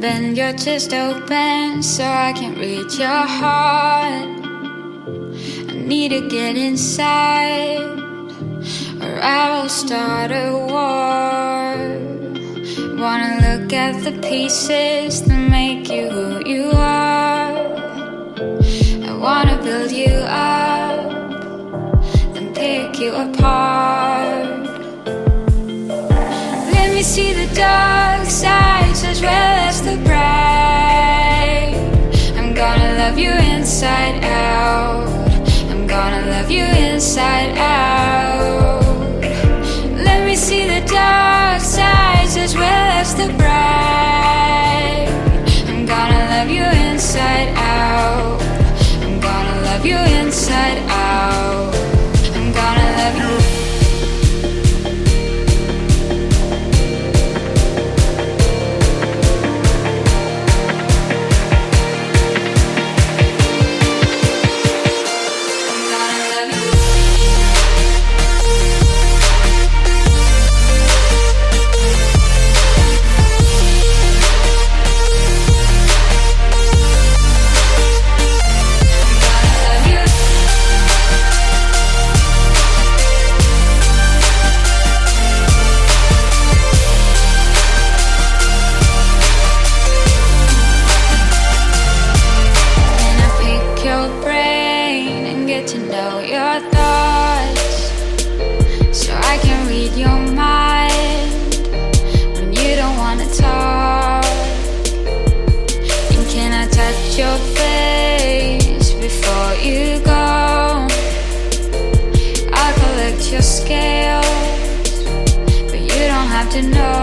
Bend your chest open so I can reach your heart. I need to get inside, or I will start a war. Wanna look at the pieces that make you who you are. I wanna build you up, then pick you apart. Let me see the dark well as love you inside out. I'm gonna love you inside out. Let me see the dark sides as well as the bright. I touch your face before you go? I'll collect your scales, but you don't have to know